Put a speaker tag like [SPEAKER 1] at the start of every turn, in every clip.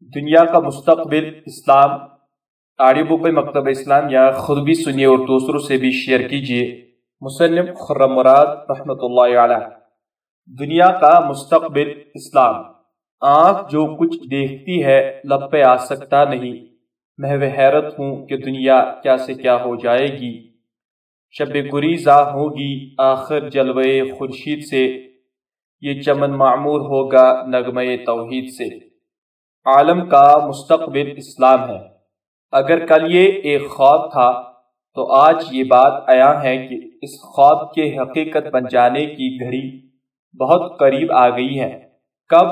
[SPEAKER 1] دنیا کا مستقبل اسلام آڈیو بک مکتب اسلام یا خود بھی سنیے اور دوسروں سے بھی شیئر کیجیے مصنف خرم مراد رحمۃ اللہ علیہ۔ دنیا کا مستقبل اسلام۔ آنکھ جو کچھ دیکھتی ہے لب پہ آ سکتا نہیں۔ محو حیرت ہوں کہ دنیا کیا سے کیا ہو جائے گی۔ شب گریزہ ہوگی آخر جلوے خورشید سے۔ یہ چمن معمور ہوگا نغمے توحید سے۔ عالم کا مستقبل اسلام ہے۔ اگر کل یہ ایک خواب تھا، تو آج یہ بات آیا ہے کہ اس خواب کے حقیقت بن جانے کی گھڑی بہت قریب آ گئی ہے۔ کب؟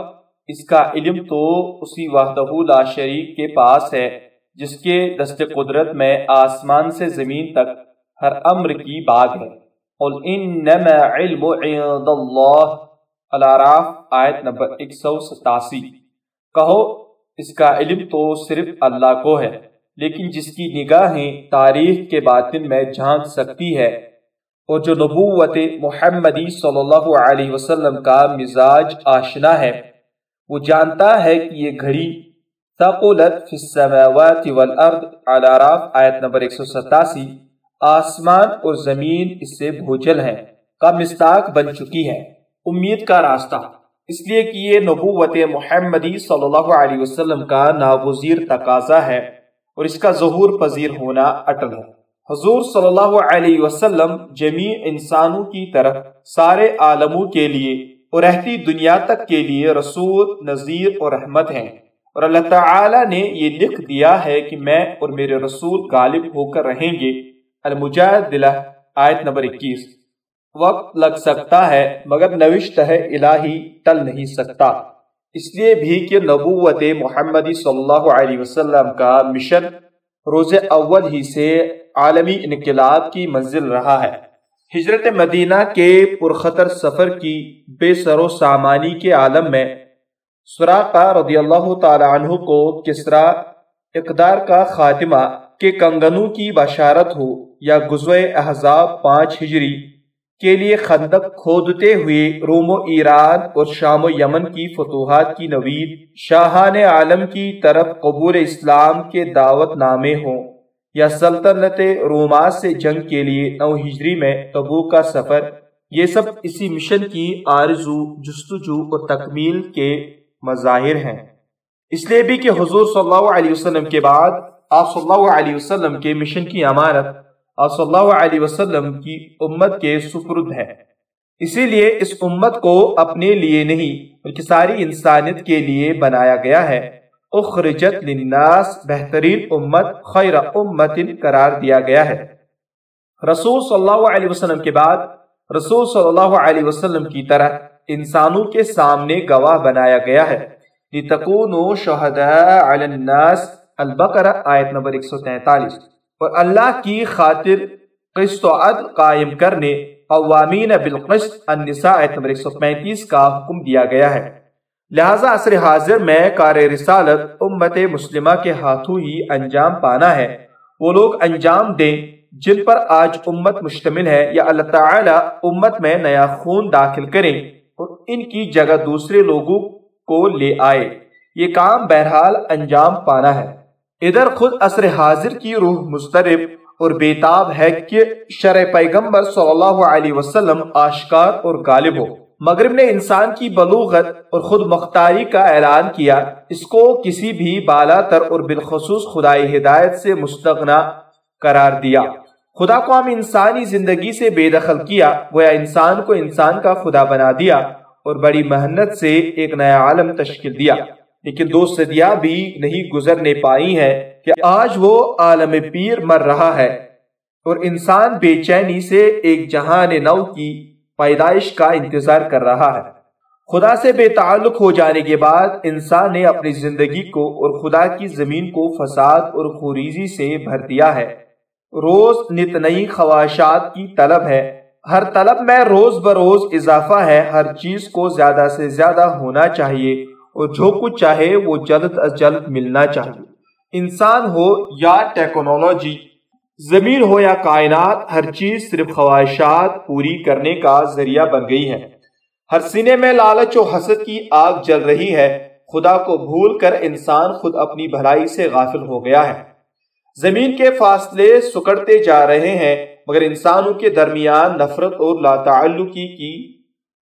[SPEAKER 1] اس کا علم تو اسی وحدہ لا شریک کے پاس ہے، جس کے دست قدرت میں آسمان سے زمین تک ہر امر کی باغ ہے۔ قل انما علم عند اللہ۔ الاراف آیت نمبر 187 کہو اس کا علم تو صرف اللہ کو ہے، لیکن جس کی نگاہیں تاریخ کے باطن میں جھانک سکتی ہے۔ اور جو نبوت محمدی صلی اللہ علیہ وسلم کا مزاج آشنا ہے، وہ جانتا ہے کہ یہ گھڑی ثقلت فی السماوات والارض راف آیت نمبر 187 آسمان اور زمین اس سے بھوجل ہیں، کا مستاق بن چکی ہے۔ امید کا راستہ۔ اس لیے کہ یہ نبوت محمدی صلی اللہ علیہ وسلم کا ناگزیر تقاضا ہے اور اس کا ظہور پذیر ہونا اٹل ہے۔ حضور صلی اللہ علیہ وسلم جمیع انسانوں کی طرف سارے عالموں کے لیے اور رہتی دنیا تک کے لیے رسول، نذیر اور رحمت ہیں۔ اور اللہ تعالی نے یہ لکھ دیا ہے کہ میں اور میرے رسول غالب ہو کر رہیں گے۔ المجادلہ آیت نمبر اکیس۔ وقت لگ سکتا ہے، مگر نوشت ہے الہی ٹل نہیں سکتا۔ اس لیے بھی کہ نبوت محمدی صلی اللہ علیہ وسلم کا مشن روز اول ہی سے عالمی انقلاب کی منزل رہا ہے۔ ہجرت مدینہ کے پرخطر سفر کی بے سر و سامانی کے عالم میں سراقہ رضی اللہ تعالی عنہ کو کسرا اقدار کا خاتمہ کے کنگنوں کی بشارت ہو یا گزوے احزاب پانچ ہجری کے لیے خندق کھودتے ہوئے روم و ایران اور شام و یمن کی فتوحات کی نوید شاہان عالم کی طرف قبول اسلام کے دعوت نامے ہوں یا سلطنت روما سے جنگ کے لیے نو ہجری میں تبو کا سفر، یہ سب اسی مشن کی آرزو، جستجو اور تکمیل کے مظاہر ہیں۔ اس لیے بھی کہ حضور صلی اللہ علیہ وسلم کے بعد، آپ صلی اللہ علیہ وسلم کے مشن کی امارت اور صلی اللہ علیہ وسلم کی امت کے سپرد ہے اسی لیے اس امت کو اپنے لیے نہیں، بلکہ ساری انسانیت کے لیے بنایا گیا ہے۔ اخرجت للناس، بہترین امت، خیر امت قرار دیا گیا ہے۔ رسول صلی اللہ علیہ وسلم کے بعد، رسول صلی اللہ علیہ وسلم کی طرح انسانوں کے سامنے گواہ بنایا گیا ہے۔ لِتَكُونُوا شُهَدَاءَ عَلَى النَّاسِ۔ البقرہ، آیت نمبر 143 اور اللہ کی خاطر قسط و عدل قائم کرنے، قوامین بالقسط، النساء نمبر 135 کا حکم دیا گیا ہے۔ لہٰذا عصر حاضر میں کار رسالت امت مسلمہ کے ہاتھوں ہی انجام پانا ہے۔ وہ لوگ انجام دیں جن پر آج امت مشتمل ہے یا اللہ تعالی امت میں نیا خون داخل کریں اور ان کی جگہ دوسرے لوگوں کو لے آئے۔ یہ کام بہرحال انجام پانا ہے۔ ادھر خود عصر حاضر کی روح مسترب اور بیتاب ہے کہ شرع پیغمبر صلی اللہ علیہ وسلم آشکار اور غالب ہو۔ مغرب نے انسان کی بلوغت اور خود مختاری کا اعلان کیا۔ اس کو کسی بھی بالا تر اور بالخصوص خدائی ہدایت سے مستغنا قرار دیا۔ خدا کو ہم انسانی زندگی سے بے دخل کیا، گویا انسان کو انسان کا خدا بنا دیا اور بڑی محنت سے ایک نیا عالم تشکیل دیا۔ لیکن دو صدیاں بھی نہیں گزرنے پائی ہیں کہ آج وہ عالم پیر مر رہا ہے۔ اور انسان بے چینی سے ایک جہان نو کی پیدائش کا انتظار کر رہا ہے۔ خدا سے بے تعلق ہو جانے کے بعد انسان نے اپنی زندگی کو اور خدا کی زمین کو فساد اور خوریزی سے بھر دیا ہے۔ روز نت نئی خواہشات کی طلب ہے۔ ہر طلب میں روز بروز اضافہ ہے۔ ہر چیز کو زیادہ سے زیادہ ہونا چاہیے۔ اور جو کچھ چاہے وہ جلد از جلد ملنا چاہیے۔ انسان ہو یا ٹیکنالوجی زمین ہو یا کائنات، ہر چیز صرف خواہشات پوری کرنے کا ذریعہ بن گئی ہے۔ ہر سینے میں لالچ و حسد کی آگ جل رہی ہے۔ خدا کو بھول کر انسان خود اپنی بھلائی سے غافل ہو گیا ہے۔ زمین کے فاصلے سکڑتے جا رہے ہیں، مگر انسانوں کے درمیان نفرت اور لا تعلقی کی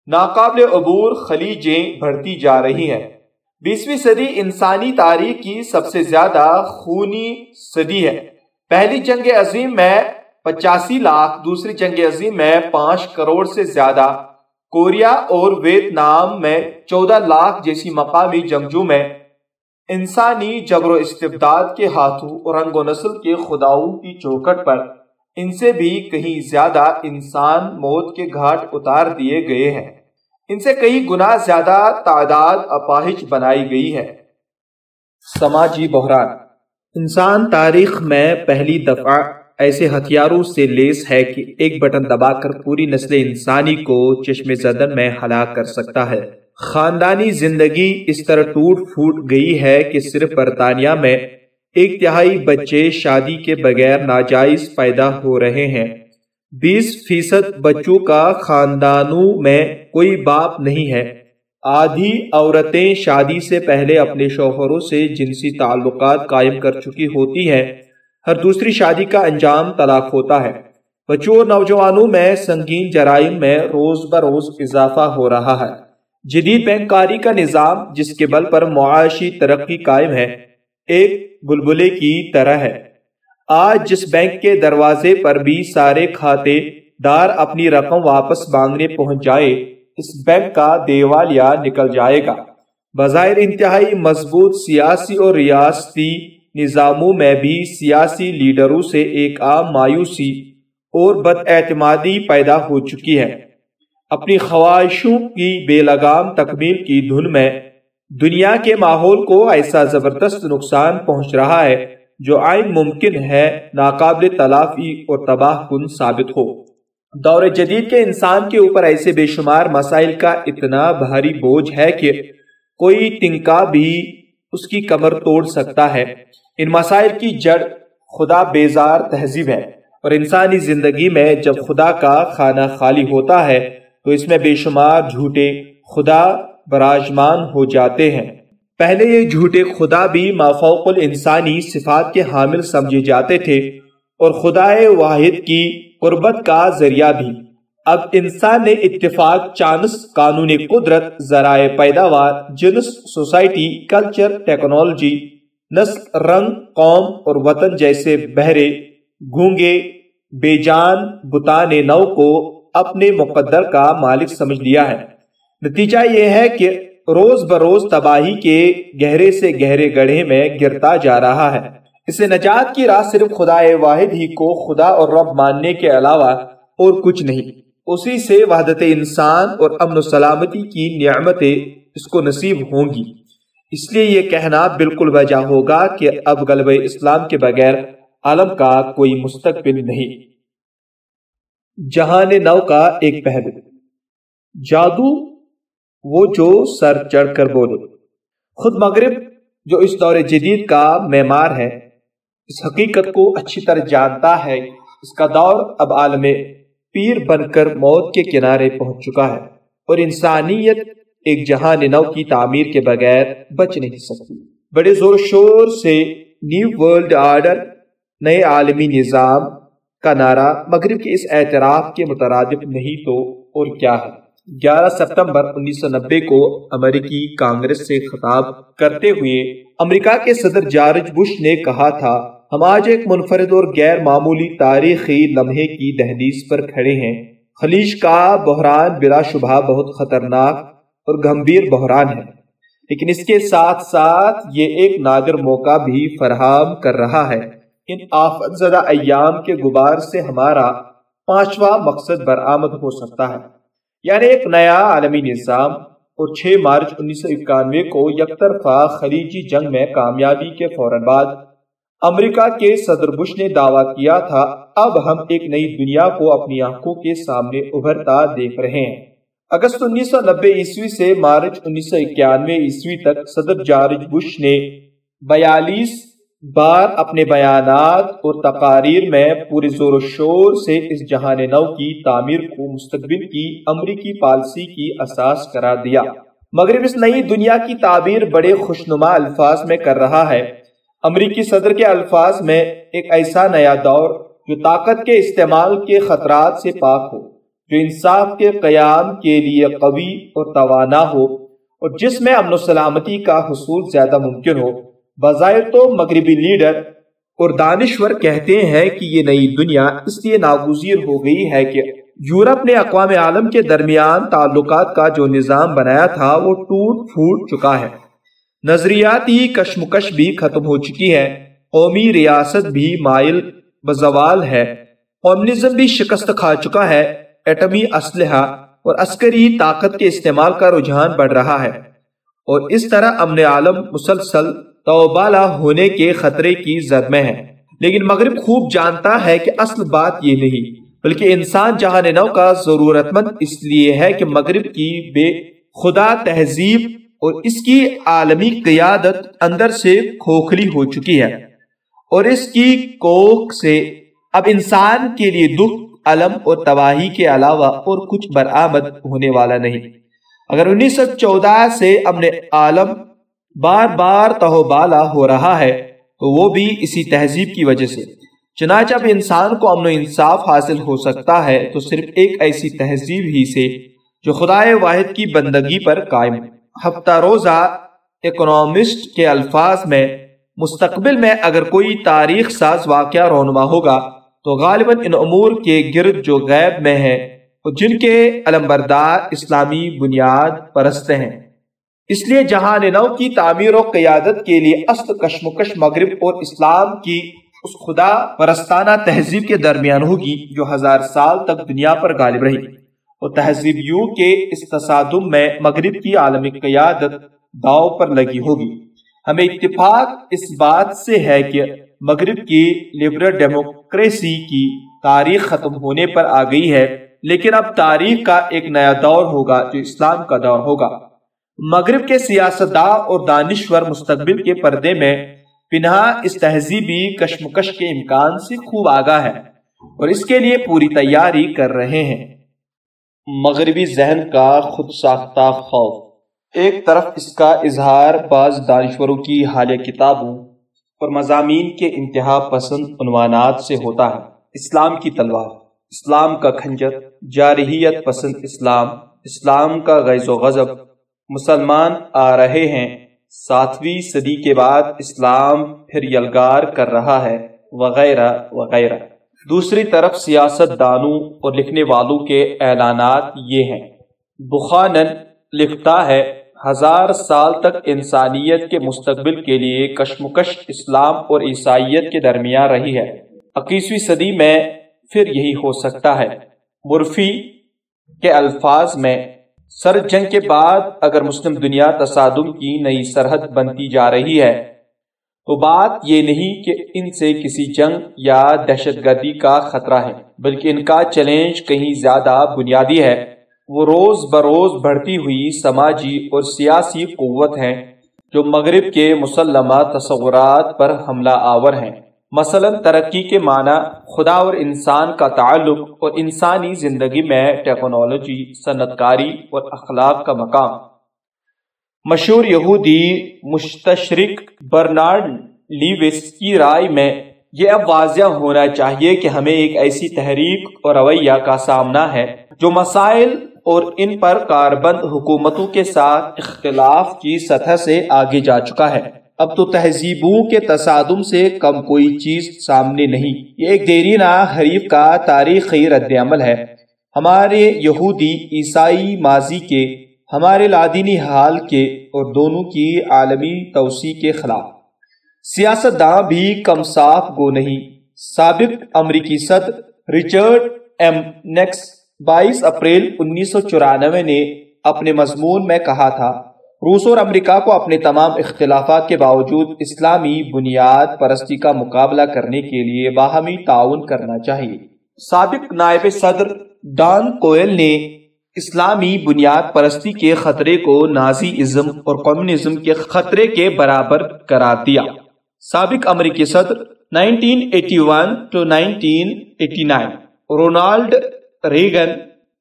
[SPEAKER 1] ناقابل عبور خلیجیں بڑھتی جا رہی ہیں۔ بیسویں صدی انسانی تاریخ کی سب سے زیادہ خونی صدی ہے۔ پہلی جنگ عظیم میں پچاسی لاکھ، دوسری جنگ عظیم میں پانچ کروڑ سے زیادہ۔ کوریا اور ویتنام میں چودہ لاکھ جیسی مقامی جنگجو میں انسانی جبر و استبداد کے ہاتھوں رنگ و نسل کے خداؤں کی چوکٹ پر ان سے بھی کہیں زیادہ انسان موت کے گھاٹ اتار دیے گئے ہیں۔ ان سے کئی گنا زیادہ تعداد اپاہج بنائی گئی ہے سماجی بحران۔ انسان تاریخ میں پہلی دفعہ ایسے ہتھیاروں سے لیس ہے کہ ایک بٹن دبا کر پوری نسل انسانی کو چشم زدن میں ہلاک کر سکتا ہے۔ خاندانی زندگی اس طرح ٹوٹ پھوٹ گئی ہے کہ صرف برطانیہ میں ایک تہائی بچے شادی کے بغیر ناجائز پیدا ہو رہے ہیں۔ بیس فیصد بچوں کا خاندانوں میں کوئی باپ نہیں ہے۔ آدھی عورتیں شادی سے پہلے اپنے شوہروں سے جنسی تعلقات قائم کر چکی ہوتی ہیں۔ ہر دوسری شادی کا انجام طلاق ہوتا ہے۔ بچوں اور نوجوانوں میں سنگین جرائم میں روز بروز اضافہ ہو رہا ہے۔ جدید بینکاری کا نظام جس کے بل پر معاشی ترقی قائم ہے، ایک بلبلے کی طرح ہے۔ آج جس بینک کے دروازے پر بھی سارے کھاتے دار اپنی رقم واپس مانگنے پہنچ جائے، اس بینک کا دیوالیہ نکل جائے گا۔ بظاہر انتہائی مضبوط سیاسی اور ریاستی نظاموں میں بھی سیاسی لیڈروں سے ایک عام مایوسی اور بد اعتمادی پیدا ہو چکی ہے۔ اپنی خواہشوں کی بے لگام تکمیل کی دھن میں دنیا کے ماحول کو ایسا زبردست نقصان پہنچ رہا ہے۔ جو آئین ممکن ہے ناقابل تلافی اور تباہ کن ثابت ہو۔ دور جدید کے انسان کے اوپر ایسے بے شمار مسائل کا اتنا بھاری بوجھ ہے کہ کوئی تنکا بھی اس کی کمر توڑ سکتا ہے۔ ان مسائل کی جڑ خدا بیزار تہذیب ہے اور انسانی زندگی میں جب خدا کا خانہ خالی ہوتا ہے تو اس میں بے شمار جھوٹے خدا براجمان ہو جاتے ہیں۔ پہلے یہ جھوٹے خدا بھی مافوق الانسانی صفات کے حامل سمجھے جاتے تھے اور خدا واحد کی قربت کا ذریعہ بھی۔ اب انسان نے اتفاق، چانس، قانون قدرت، ذرائع پیداوار، جنس، سوسائٹی، کلچر، ٹیکنالوجی، نسل، رنگ، قوم اور وطن جیسے بہرے، گونگے، بے جان، بتان نو کو اپنے مقدر کا مالک سمجھ لیا ہے۔ نتیجہ یہ ہے کہ روز بروز تباہی کے گہرے سے گہرے گڑھے میں گرتا جا رہا ہے۔ اسے نجات کی راہ صرف خدا واحد ہی کو خدا اور رب ماننے کے علاوہ اور کچھ نہیں۔ اسی سے وحدت انسان اور امن و سلامتی کی نعمتیں اس کو نصیب ہوں گی۔ اس لیے یہ کہنا بالکل وجہ ہوگا کہ اب غلب اسلام کے بغیر عالم کا کوئی مستقبل نہیں۔ جہان نو کا ایک پہلو۔ جادو وہ جو سر چڑھ کر بولے، خود مغرب جو اس دور جدید کا معمار ہے، اس حقیقت کو اچھی طرح جانتا ہے، اس کا دور اب عالم پیر بن کر موت کے کنارے پہنچ چکا ہے اور انسانیت ایک جہان نو کی تعمیر کے بغیر بچ نہیں سکتی۔ بڑے زور شور سے نیو ورلڈ آرڈر، نئے عالمی نظام کا نعرہ مغرب کے اس اعتراف کے مترادف نہیں تو اور کیا ہے؟ گیارہ ستمبر انیس سو نبے کو امریکی کانگریس سے خطاب کرتے ہوئے امریکہ کے صدر جارج بش نے کہا تھا، ہم آج ایک منفرد اور غیر معمولی تاریخی لمحے کی دہلیز پر کھڑے ہیں۔ خلیج کا بحران بلا شبہ بہت خطرناک اور گمبھیر بحران ہے۔ لیکن اس کے ساتھ ساتھ یہ ایک نادر موقع بھی فراہم کر رہا ہے۔ ان آفت زدہ ایام کے غبار سے ہمارا پانچواں مقصد برآمد ہو سکتا ہے۔ یعنی ایک نیا عالمی نظام اور 6 مارچ انیس سو اکانوے کو یک طرفہ خلیجی جنگ میں کامیابی کے فوراً بعد امریکہ کے صدر بش نے دعویٰ کیا تھا، اب ہم ایک نئی دنیا کو اپنی آنکھوں کے سامنے ابھرتا دیکھ رہے ہیں۔ اگست انیس سو نبے عیسوی سے مارچ انیس سو اکیانوے عیسوی تک صدر جارج بش نے بیالیس بار اپنے بیانات اور تقاریر میں پورے زور و شور سے اس جہان نو کی تعمیر کو مستقبل کی امریکی پالسی کی اساس قرار دیا۔ مغرب اس نئی دنیا کی تعبیر بڑے خوشنما الفاظ میں کر رہا ہے۔ امریکی صدر کے الفاظ میں ایک ایسا نیا دور جو طاقت کے استعمال کے خطرات سے پاک ہو، جو انصاف کے قیام کے لیے قوی اور توانا ہو، اور جس میں امن و سلامتی کا حصول زیادہ ممکن ہو۔ بظاہر تو مغربی لیڈر اور دانشور کہتے ہیں کہ یہ نئی دنیا اس لیے ناگزیر ہو گئی ہے کہ یورپ نے اقوام عالم کے درمیان تعلقات کا جو نظام بنایا تھا وہ ٹوٹ پھوٹ چکا ہے۔ نظریاتی کشمکش بھی ختم ہو چکی ہے۔ قومی ریاست بھی مائل بزوال ہے۔ قومنزم بھی شکست کھا چکا ہے۔ ایٹمی اسلحہ اور عسکری طاقت کے استعمال کا رجحان بڑھ رہا ہے۔ اور اس طرح امن عالم مسلسل توبالا ہونے کے خطرے کی زد میں ہے۔ لیکن مغرب خوب جانتا ہے کہ اصل بات یہ نہیں، بلکہ انسان جہاں نو کا ضرورت مند اس لیے ہے کہ مغرب کی بے خدا تہذیب اور اس کی عالمی قیادت اندر سے کھوکھلی ہو چکی ہے۔ اور اس کی کوک سے اب انسان کے لیے دکھ علم اور تباہی کے علاوہ اور کچھ برآمد ہونے والا نہیں۔ اگر انیس سو چودہ سے امن عالم بار بار تہو بالا ہو رہا ہے، تو وہ بھی اسی تہذیب کی وجہ سے۔ چنانچہ اب انسان کو امن و انصاف حاصل ہو سکتا ہے، تو صرف ایک ایسی تہذیب ہی سے، جو خدا واحد کی بندگی پر قائم۔ ہفتہ روزہ اکنامسٹ کے الفاظ میں، مستقبل میں اگر کوئی تاریخ ساز واقعہ رونما ہوگا، تو غالباً ان امور کے گرد جو غیب میں ہے جن کے علمبردار اسلامی بنیاد پرست ہیں۔ اس لیے جہان نو کی تعمیر و قیادت کے لیے است کشمکش مغرب اور اسلام کی اس خدا پرستانہ تہذیب کے درمیان ہوگی جو ہزار سال تک دنیا پر غالب رہی۔ اور تہذیب کے اس تصادم میں مغرب کی عالمی قیادت داؤ پر لگی ہوگی۔ ہمیں اتفاق اس بات سے ہے کہ مغرب کی لبرل ڈیموکریسی کی تاریخ ختم ہونے پر آ گئی ہے، لیکن اب تاریخ کا ایک نیا دور ہوگا جو اسلام کا دور ہوگا۔ مغرب کے سیاستداں اور دانشور مستقبل کے پردے میں پنہا اس تہذیبی کشمکش کے امکان سے خوب آگاہ ہے اور اس کے لیے پوری تیاری کر رہے ہیں۔ مغربی ذہن کا خود ساختہ خوف۔ ایک طرف اس کا اظہار بعض دانشوروں کی حالیہ کتابوں اور مضامین کے انتہا پسند عنوانات سے ہوتا ہے۔ اسلام کی تلوار۔ اسلام کا کھنجر۔ جارحیت پسند اسلام۔ اسلام کا غیظ و غضب۔ مسلمان آ رہے ہیں۔ ساتویں صدی کے بعد اسلام پھر یلگار کر رہا ہے، وغیرہ وغیرہ۔ دوسری طرف سیاست دانوں اور لکھنے والوں کے اعلانات یہ ہیں۔ بخانن لکھتا ہے، ہزار سال تک انسانیت کے مستقبل کے لیے کشمکش اسلام اور عیسائیت کے درمیان رہی ہے۔ اکیسویں صدی میں پھر یہی ہو سکتا ہے۔ مرفی کے الفاظ میں سر جنگ کے بعد اگر مسلم دنیا تصادم کی نئی سرحد بنتی جا رہی ہے، تو بات یہ نہیں کہ ان سے کسی جنگ یا دہشت گردی کا خطرہ ہے، بلکہ ان کا چیلنج کہیں زیادہ بنیادی ہے۔ وہ روز بروز بڑھتی ہوئی سماجی اور سیاسی قوت ہیں جو مغرب کے مسلمہ تصورات پر حملہ آور ہیں۔ مثلا ترقی کے معنی خدا اور انسان کا تعلق اور انسانی زندگی میں ٹیکنالوجی صنعت کاری اور اخلاق کا مقام۔ مشہور یہودی مستشرق برنارڈ لیوس کی رائے میں یہ اب واضح ہونا چاہیے کہ ہمیں ایک ایسی تحریک اور رویہ کا سامنا ہے جو مسائل اور ان پر کاربند حکومتوں کے ساتھ اختلاف کی سطح سے آگے جا چکا ہے۔ اب تو تہذیبوں کے تصادم سے کم کوئی چیز سامنے نہیں۔ یہ ایک دیرینہ حریف کا تاریخی رد عمل ہے۔ ہمارے یہودی، عیسائی ماضی کے، ہمارے لادینی حال کے اور دونوں کی عالمی توسیع کے خلاف۔ سیاست داں بھی کم صاف گو نہیں۔ سابق امریکی صدر ریچرڈ ایم نیکس بائیس اپریل انیس سو چورانوے نے اپنے مضمون میں کہا تھا۔ روس اور امریکہ کو اپنے تمام اختلافات کے باوجود اسلامی بنیاد پرستی کا مقابلہ کرنے کے لیے باہمی تعاون کرنا چاہیے۔ سابق نائب صدر ڈان کوئل نے اسلامی بنیاد پرستی کے خطرے کو نازی ازم اور کمیونزم کے خطرے کے برابر قرار دیا۔ سابق امریکی صدر 1981 to 1989 رونالڈ ریگن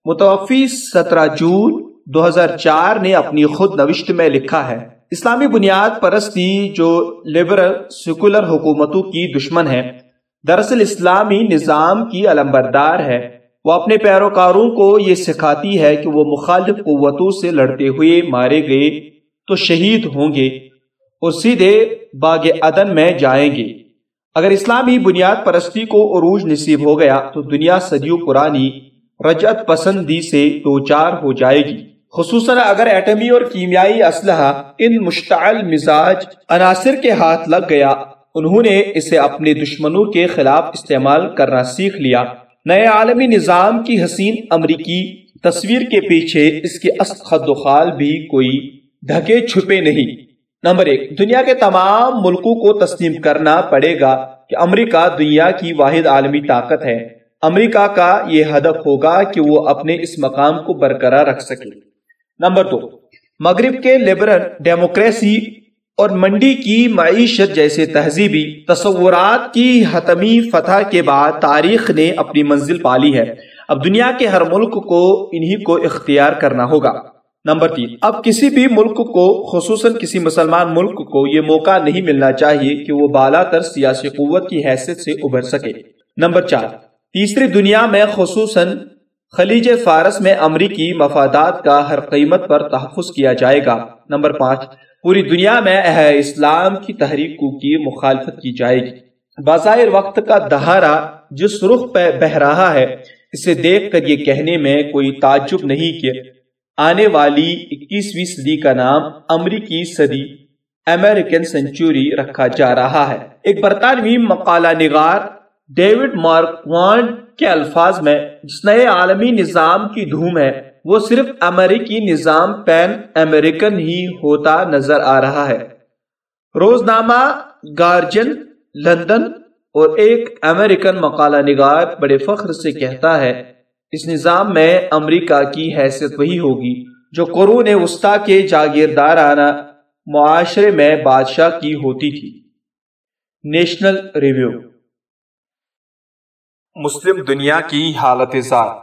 [SPEAKER 1] متوفی سترہ جون
[SPEAKER 2] دو ہزار چار نے اپنی خود نوشت میں لکھا ہے، اسلامی بنیاد پرستی جو لبرل سیکولر حکومتوں کی دشمن ہے، دراصل اسلامی نظام کی علمبردار ہے۔ وہ اپنے پیروکاروں کو یہ سکھاتی ہے کہ وہ مخالف قوتوں سے لڑتے ہوئے مارے گئے تو شہید ہوں گے اور سیدھے باغ عدن میں جائیں گے۔ اگر اسلامی بنیاد پرستی کو عروج نصیب ہو گیا تو دنیا صدیوں پرانی رجعت پسندی سے دو چار ہو جائے گی۔ خصوصاً اگر ایٹمی اور کیمیائی اسلحہ ان مشتعل مزاج عناصر کے ہاتھ لگ گیا، انہوں نے اسے اپنے دشمنوں کے خلاف استعمال کرنا سیکھ لیا۔ نئے عالمی نظام کی حسین امریکی تصویر کے پیچھے اس کے خد و خال بھی کوئی ڈھکے چھپے نہیں۔ نمبر ایک، دنیا کے تمام ملکوں کو تسلیم کرنا پڑے گا کہ امریکہ دنیا کی واحد عالمی طاقت ہے۔ امریکہ کا یہ ہدف ہوگا کہ وہ اپنے اس مقام کو برقرار رکھ سکے۔ نمبر دو، مغرب کے لبرل ڈیموکریسی اور منڈی کی معیشت جیسے تہذیبی تصورات کی حتمی فتح کے بعد تاریخ نے اپنی منزل پالی ہے۔ اب دنیا کے ہر ملک کو انہی کو اختیار کرنا ہوگا۔ نمبر تین، اب کسی بھی ملک کو، خصوصاً کسی مسلمان ملک کو یہ موقع نہیں ملنا چاہیے کہ وہ بالا تر سیاسی قوت کی حیثیت سے ابھر سکے۔ نمبر چار، تیسری دنیا میں خصوصاً خلیج فارس میں امریکی مفادات کا ہر قیمت پر تحفظ کیا جائے گا۔ نمبر پانچ، پوری دنیا میں اہ اسلام کی تحریکوں کی مخالفت کی جائے گی۔ بظاہر وقت کا دہارا جس رخ پہ بہ رہا ہے، اسے دیکھ کر یہ کہنے میں کوئی تعجب نہیں کہ آنے والی اکیسویں صدی کا نام امریکی صدی امریکن سنچوری رکھا جا رہا ہے۔ ایک برطانوی مقالہ نگار، ڈیوڈ مارکوانڈ کے الفاظ میں جس نئے عالمی نظام کی دھوم ہے، وہ صرف امریکی نظام پین امریکن ہی ہوتا نظر آ رہا ہے۔ روزنامہ گارجن، لندن اور ایک امریکن مقالہ نگار بڑے فخر سے کہتا ہے، اس نظام میں امریکہ کی حیثیت وہی ہوگی جو قرون وسطی کے جاگیردارانہ معاشرے میں بادشاہ کی ہوتی تھی۔ نیشنل ریویو
[SPEAKER 1] مسلم دنیا کی حالت ذات۔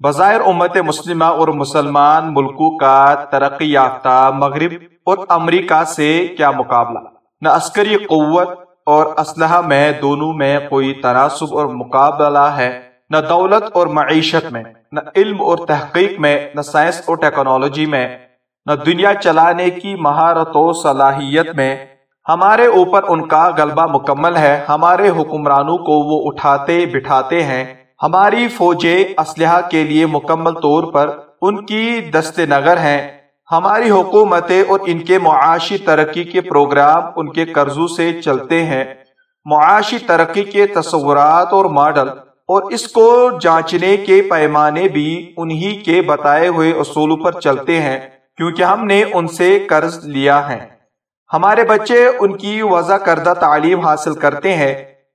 [SPEAKER 1] بظاہر امت مسلمہ اور مسلمان ملکوں کا ترقی یافتہ مغرب اور امریکہ سے کیا مقابلہ؟ نہ عسکری قوت اور اسلحہ میں دونوں میں کوئی تناسب اور مقابلہ ہے، نہ دولت اور معیشت میں، نہ علم اور تحقیق میں، نہ سائنس اور ٹیکنالوجی میں، نہ دنیا چلانے کی مہارت و صلاحیت میں ہمارے اوپر ان کا غلبہ مکمل ہے، ہمارے حکمرانوں کو وہ اٹھاتے، بٹھاتے ہیں۔ ہماری فوجیں اسلحہ کے لیے مکمل طور پر ان کی دست نگر ہیں۔ ہماری حکومتیں اور ان کے معاشی ترقی کے پروگرام ان کے قرضوں سے چلتے ہیں۔ معاشی ترقی کے تصورات اور ماڈل اور اس کو جانچنے کے پیمانے بھی انہی کے بتائے ہوئے اصولوں پر چلتے ہیں، کیونکہ ہم نے ان سے قرض لیا ہے۔ ہمارے بچے ان کی وضع کردہ تعلیم حاصل کرتے ہیں،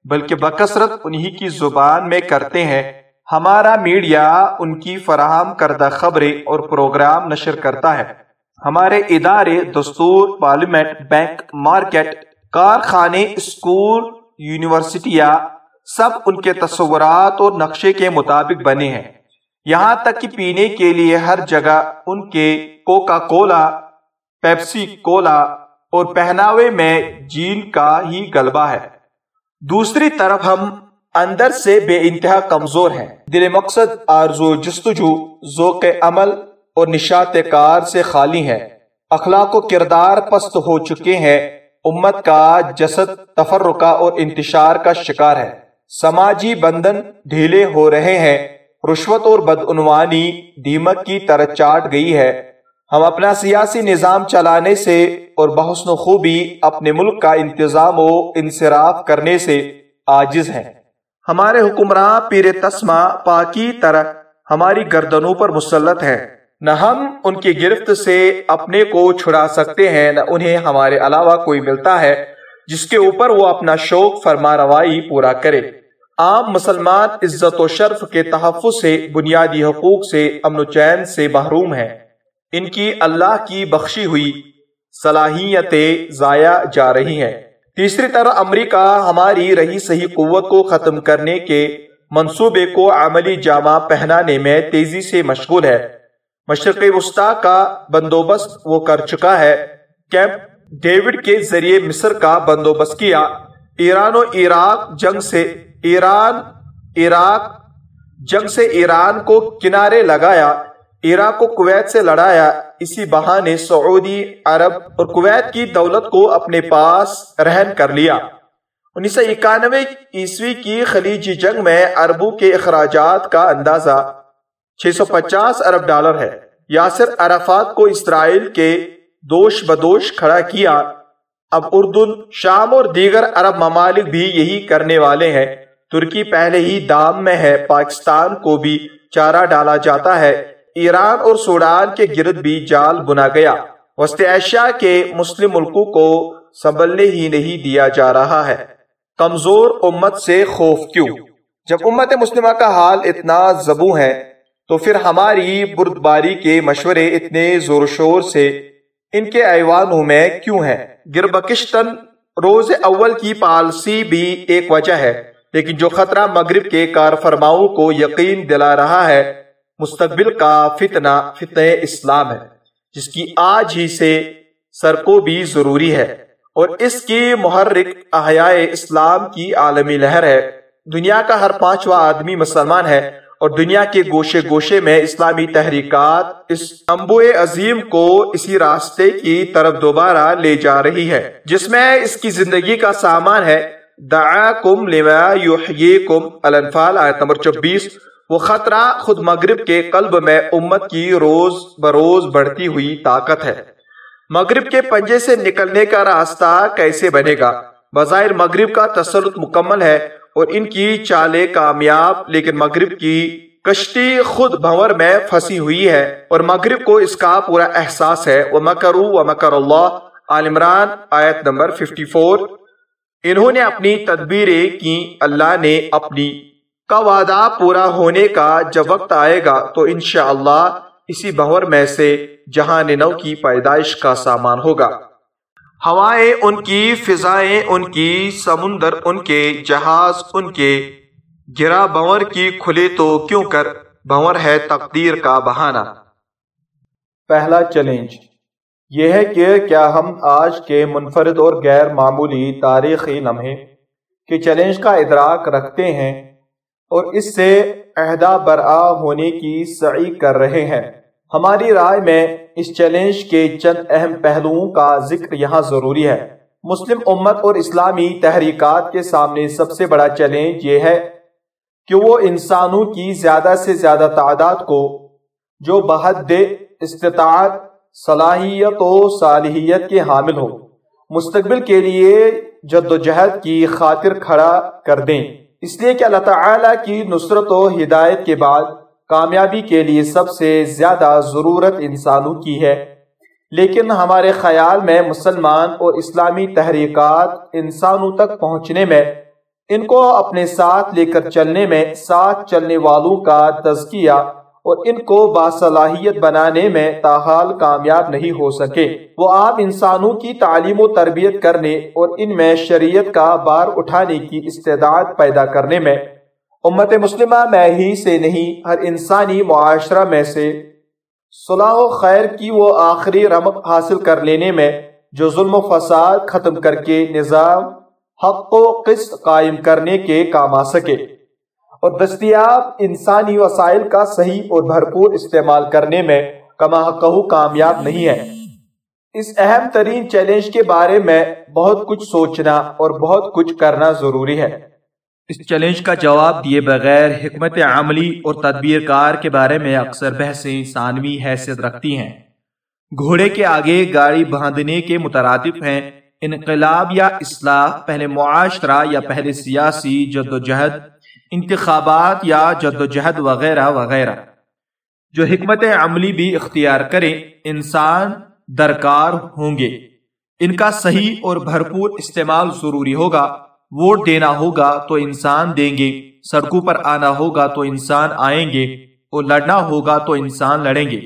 [SPEAKER 1] بلکہ بکثرت انہی کی زبان میں کرتے ہیں۔ ہمارا میڈیا ان کی فراہم کردہ خبریں اور پروگرام نشر کرتا ہے۔ ہمارے ادارے دستور، پارلیمنٹ، بینک، مارکیٹ، کارخانے، اسکول، یونیورسٹیاں سب ان کے تصورات اور نقشے کے مطابق بنے ہیں۔ یہاں تک کہ پینے کے لیے ہر جگہ ان کے کوکا کولا، پیپسی کولا اور پہناوے میں جین کا ہی غلبہ ہے۔ دوسری طرف ہم اندر سے بے انتہا کمزور ہیں۔ دل مقصد آرزو جستجو، ذوق عمل اور نشات کار سے خالی ہے اخلاق و کردار پست ہو چکے ہیں۔ امت کا جسد، تفرقہ اور انتشار کا شکار ہے۔ سماجی بندن ڈھیلے ہو رہے ہیں۔ رشوت اور بدعنوانی دیمک کی طرح چاٹ گئی ہے۔ ہم اپنا سیاسی نظام چلانے سے اور بحسن خوبی اپنے ملک کا انتظام و انصراف کرنے سے آجز ہیں۔ ہمارے حکمراں پیر تسمہ پاکی طرح ہماری گردنوں پر مسلط ہیں۔ نہ ہم ان کی گرفت سے اپنے کو چھڑا سکتے ہیں، نہ انہیں ہمارے علاوہ کوئی ملتا ہے جس کے اوپر وہ اپنا شوق، فرما روائی پورا کرے۔ عام مسلمان عزت و شرف کے تحفظ سے، بنیادی حقوق سے، امن و چین سے محروم ہیں۔ ان کی اللہ کی بخشی ہوئی صلاحیتیں ضائع جا رہی ہیں۔ تیسری طرح امریکہ ہماری رہی صحیح قوت کو ختم کرنے کے منصوبے کو عملی جامع پہنانے میں تیزی سے مشغول ہے۔
[SPEAKER 2] مشرقی وسطی کا بندوبست وہ کر چکا ہے۔ کیمپ ڈیوڈ کے ذریعے مصر کا بندوبست کیا۔ ایران و عراق جنگ سے ایران، عراق جنگ سے ایران کو کنارے لگایا۔ عراق کو کویت سے لڑایا، اسی بہانے سعودی، عرب اور کویت کی دولت کو اپنے پاس رہن کر لیا۔ انیس سو اکانوے، عیسوی کی خلیجی جنگ میں اربوں کے اخراجات کا اندازہ چھ سو پچاس ارب ڈالر ہے۔ یاسر عرفات کو اسرائیل کے دوش بدوش کھڑا کیا۔ اب اردن، شام اور دیگر عرب ممالک بھی یہی کرنے والے ہیں۔ ترکی پہلے ہی دام میں ہے، پاکستان کو بھی چارہ ڈالا جاتا ہے۔ ایران اور سوڈان کے گرد بھی جال بنا گیا۔ وسط ایشیا کے مسلم ملکوں کو سنبھلنے ہی نہیں دیا جا رہا ہے۔ کمزور امت سے خوف کیوں؟ جب امت مسلمہ کا حال اتنا زبو ہے، تو پھر ہماری بردباری کے مشورے اتنے زور شور سے ان کے ایوانوں میں کیوں ہے گربکشتن روز اول کی پالسی بھی ایک وجہ ہے، لیکن جو خطرہ مغرب کے کار فرماؤں کو یقین دلا رہا ہے مستقبل کا فتنہ فتنہ اسلام ہے، جس کی آج ہی سے سر کو بھی ضروری ہے اور اس کی محرک احیاء اسلام کی عالمی لہر ہے۔ دنیا کا ہر پانچواں آدمی مسلمان ہے اور دنیا کے گوشے گوشے میں اسلامی تحریکات اس امبو عظیم کو اسی راستے کی طرف دوبارہ لے جا رہی ہے، جس میں اس کی زندگی کا سامان ہے۔ دعاکم لما یحییکم الانفال، آیت نمبر چوبیس۔ وہ خطرہ خود مغرب کے قلب میں امت کی روز بروز بڑھتی ہوئی طاقت ہے۔ مغرب کے پنجے سے نکلنے کا راستہ کیسے بنے گا؟ بظاہر مغرب کا تسلط مکمل ہے اور ان کی چالیں کامیاب، لیکن مغرب کی کشتی خود بھور میں پھنسی ہوئی ہے اور مغرب کو اس کا پورا احساس ہے۔ وہ مکرو و مکر اللہ عالمران آیت نمبر 54 انہوں نے اپنی تدبیریں کی اللہ نے اپنی کا وعدہ پورا ہونے کا جب وقت آئے گا تو انشاءاللہ اسی بہور میں سے جہان نو کی پیدائش کا سامان ہوگا۔ ہوائیں ان کی، فضائیں ان کی، سمندر ان کے، جہاز ان کے۔ گرا بور کی کھلے تو کیوں کر؟ بور ہے تقدیر کا بہانہ۔
[SPEAKER 1] پہلا چیلنج۔ یہ ہے کہ کیا ہم آج کے منفرد اور غیر معمولی تاریخی لمحے کے چیلنج کا ادراک رکھتے ہیں؟ اور اس سے عہدہ برآ ہونے کی سعی کر رہے ہیں۔ ہماری رائے میں اس چیلنج کے چند اہم پہلوؤں کا ذکر یہاں ضروری ہے۔ مسلم امت اور اسلامی تحریکات کے سامنے سب سے بڑا چیلنج یہ ہے کہ وہ انسانوں کی زیادہ سے زیادہ تعداد کو جو بحد استطاعت، صلاحیت و صالحیت کے حامل ہو، مستقبل کے لیے جد و جہد کی خاطر کھڑا کر دیں۔ اس لیے کہ اللہ تعالیٰ کی نصرت و ہدایت کے بعد کامیابی کے لیے سب سے زیادہ ضرورت انسانوں کی ہے۔ لیکن ہمارے خیال میں مسلمان اور اسلامی تحریکات انسانوں تک پہنچنے میں، ان کو اپنے ساتھ لے کر چلنے میں، ساتھ چلنے والوں کا تزکیہ اور ان کو باصلاحیت بنانے میں تاحال کامیاب نہیں ہو سکے۔ وہ عام انسانوں کی تعلیم و تربیت کرنے اور ان میں شریعت کا بار اٹھانے کی استعداد پیدا کرنے میں۔ امت مسلمہ میں ہی سے نہیں، ہر انسانی معاشرہ میں سے۔ صلاح و خیر کی وہ آخری رمق حاصل کر لینے میں جو ظلم و فساد ختم کر کے نظام، حق و قسط قائم کرنے کے کام آ سکے۔ اور دستیاب انسانی وسائل کا صحیح اور بھرپور استعمال کرنے میں کما کہو کامیاب نہیں ہے۔ اس اہم ترین چیلنج کے بارے میں بہت کچھ سوچنا اور بہت کچھ کرنا ضروری ہے۔
[SPEAKER 2] اس چیلنج کا جواب دیے بغیر حکمت عملی اور تدبیر کار کے بارے میں اکثر بحثیں ثانوی حیثیت رکھتی ہیں۔ گھوڑے کے آگے گاڑی باندھنے کے مترادف ہیں۔ انقلاب یا اصلاح، پہلے معاشرہ یا پہلے سیاسی جد و جہد انتخابات یا جد و جہد وغیرہ وغیرہ۔ جو حکمت عملی بھی اختیار کریں، انسان درکار ہوں گے۔ ان کا صحیح اور بھرپور استعمال ضروری ہوگا۔ ووٹ دینا ہوگا تو انسان دیں گے۔ سڑکوں پر آنا ہوگا تو انسان آئیں گے۔ اور لڑنا ہوگا تو انسان لڑیں گے۔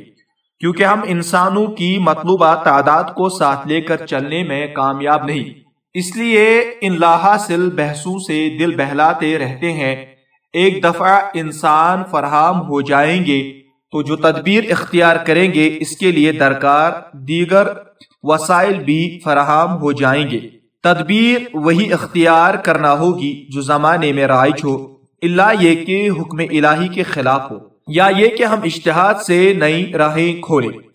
[SPEAKER 2] کیونکہ ہم انسانوں کی مطلوبہ تعداد کو ساتھ لے کر چلنے میں کامیاب نہیں۔ اس لیے ان لاحاصل بحثوں سے دل بہلاتے رہتے ہیں۔ ایک دفعہ انسان فراہم ہو جائیں گے تو جو تدبیر اختیار کریں گے، اس کے لیے درکار دیگر وسائل بھی فراہم ہو جائیں گے۔ تدبیر وہی اختیار کرنا ہوگی جو زمانے میں رائج ہو۔ اللہ یہ کہ حکم الہی کے خلاف ہو۔ یا یہ کہ ہم اشتہاد سے نئی راہیں کھولیں۔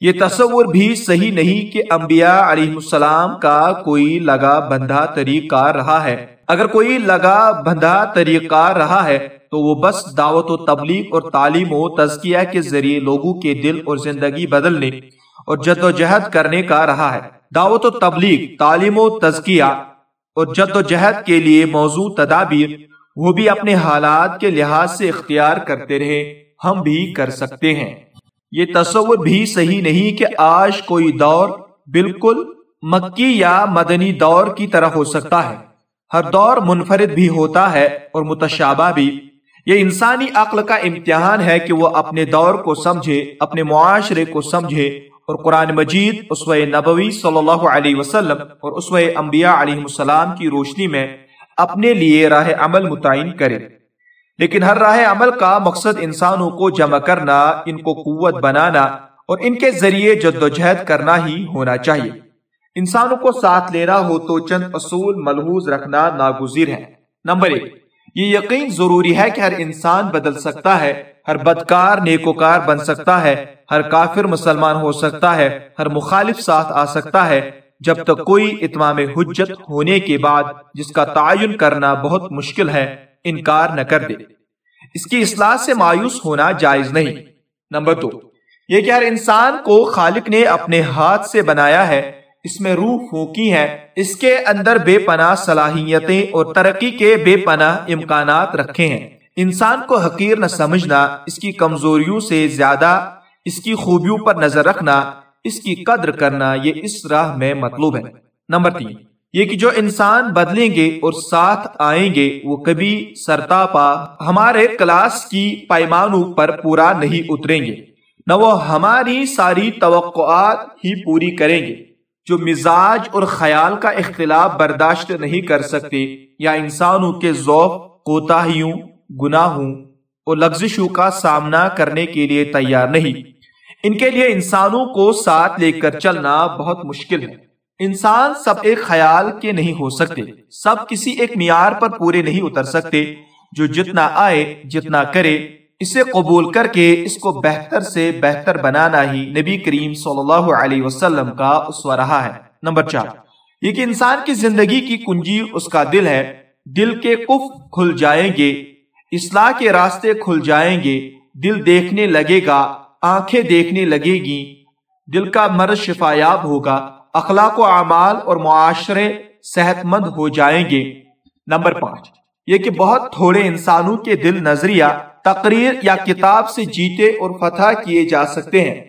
[SPEAKER 2] یہ تصور بھی صحیح نہیں کہ انبیاء علیہ السلام کا کوئی لگا بندھا طریقہ رہا ہے۔ اگر کوئی لگا بندھا طریقہ رہا ہے تو وہ بس دعوت و تبلیغ اور تعلیم و تزکیہ کے ذریعے لوگوں کے دل اور زندگی بدلنے اور جد و جہد کرنے کا رہا ہے۔ دعوت و تبلیغ تعلیم و تزکیہ اور جد و جہد کے لیے موضوع تدابیر وہ بھی اپنے حالات کے لحاظ سے اختیار کرتے رہے ہم بھی کر سکتے ہیں۔ یہ تصور بھی صحیح نہیں کہ آج کوئی دور بالکل مکی یا مدنی دور کی طرح ہو سکتا ہے۔ ہر دور منفرد بھی ہوتا ہے اور متشابہ بھی۔ یہ انسانی عقل کا امتحان ہے کہ وہ اپنے دور کو سمجھے، اپنے معاشرے کو سمجھے۔ اور قرآن مجید اسوہ نبوی صلی اللہ علیہ وسلم اور اسوہ انبیاء علیہ السلام کی روشنی میں اپنے لیے راہ عمل متعین کرے۔ لیکن ہر راہ عمل کا مقصد انسانوں کو جمع کرنا، ان کو قوت بنانا اور ان کے ذریعے جد و جہد کرنا ہی ہونا چاہیے۔ انسانوں کو ساتھ لینا ہو تو چند اصول ملحوظ رکھنا ناگزیر ہے نمبر ایک، یہ یقین ضروری ہے کہ ہر انسان بدل سکتا ہے، ہر بدکار نیکوکار بن سکتا ہے، ہر کافر مسلمان ہو سکتا ہے، ہر مخالف ساتھ آ سکتا ہے، جب تک کوئی اتمام حجت ہونے کے بعد جس کا تعین کرنا بہت مشکل ہے۔ انکار نہ کر دے۔ اس کی اصلاح سے مایوس ہونا جائز نہیں۔ نمبر دو، یہ کہ ہر انسان کو خالق نے اپنے ہاتھ سے بنایا ہے، اس میں روح پھونکی ہے، اس کے اندر بے پناہ صلاحیتیں اور ترقی کے بے پناہ امکانات رکھے ہیں۔ انسان کو حقیر نہ سمجھنا، اس کی کمزوریوں سے زیادہ، اس کی خوبیوں پر نظر رکھنا، اس کی قدر کرنا، یہ اس راہ میں مطلوب ہے۔ نمبر تین یہ کہ جو انسان بدلیں گے اور ساتھ آئیں گے، وہ کبھی سرتا پا ہمارے کلاس کی پیمانوں پر پورا نہیں اتریں گے۔ نہ وہ ہماری ساری توقعات ہی پوری کریں گے، جو مزاج اور خیال کا اختلاف برداشت نہیں کر سکتے، یا انسانوں کے ذوق، کوتاہیوں، گناہوں اور لغزشوں کا سامنا کرنے کے لیے تیار نہیں۔ ان کے لیے انسانوں کو ساتھ لے کر چلنا بہت مشکل ہے۔ انسان سب ایک خیال کے نہیں ہو سکتے۔ سب کسی ایک معیار پر پورے نہیں اتر سکتے۔ جو جتنا آئے، جتنا کرے، اسے قبول کر کے اس کو بہتر سے بہتر بنانا ہی نبی کریم صلی اللہ علیہ وسلم کا اسوا رہا ہے۔ نمبر چار۔ یہ کہ انسان کی زندگی کی کنجی اس کا دل ہے۔ دل کے کف کھل جائیں گے، اصلاح کے راستے کھل جائیں گے۔ دل دیکھنے لگے گا، آنکھیں دیکھنے لگے گی۔ دل کا مرض شفایاب ہوگا۔ اخلاق و اعمال اور معاشرے صحت مند ہو جائیں گے۔ نمبر پانچ، یہ کہ بہت تھوڑے انسانوں کے دل نظریہ، تقریر یا کتاب سے جیتے اور فتح کیے جا سکتے ہیں۔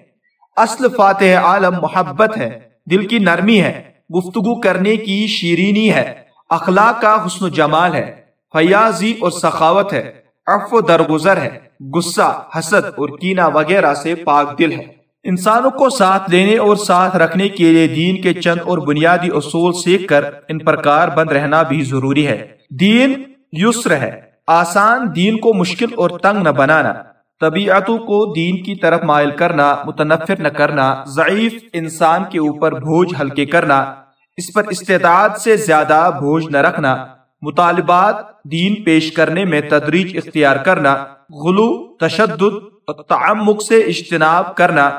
[SPEAKER 2] اصل فاتح عالم محبت ہے، دل کی نرمی ہے، گفتگو کرنے کی شیرینی ہے، اخلاق کا حسن و جمال ہے، فیاضی اور سخاوت ہے عف و درگزر ہے، غصہ، حسد اور کینہ وغیرہ سے پاک دل ہے۔ انسانوں کو ساتھ لینے اور ساتھ رکھنے کے لیے دین کے چند اور بنیادی اصول سیکھ کر ان پر کار بند رہنا بھی ضروری ہے۔ دین یسر ہے۔ آسان دین کو مشکل اور تنگ نہ بنانا۔ طبیعتوں کو دین کی طرف مائل کرنا، متنفر نہ کرنا، ضعیف انسان کے اوپر بوجھ ہلکے کرنا، اس پر استعداد سے زیادہ بوجھ نہ رکھنا، مطالبات دین پیش کرنے میں تدریج اختیار کرنا، غلو، تشدد تعمق سے اجتناب کرنا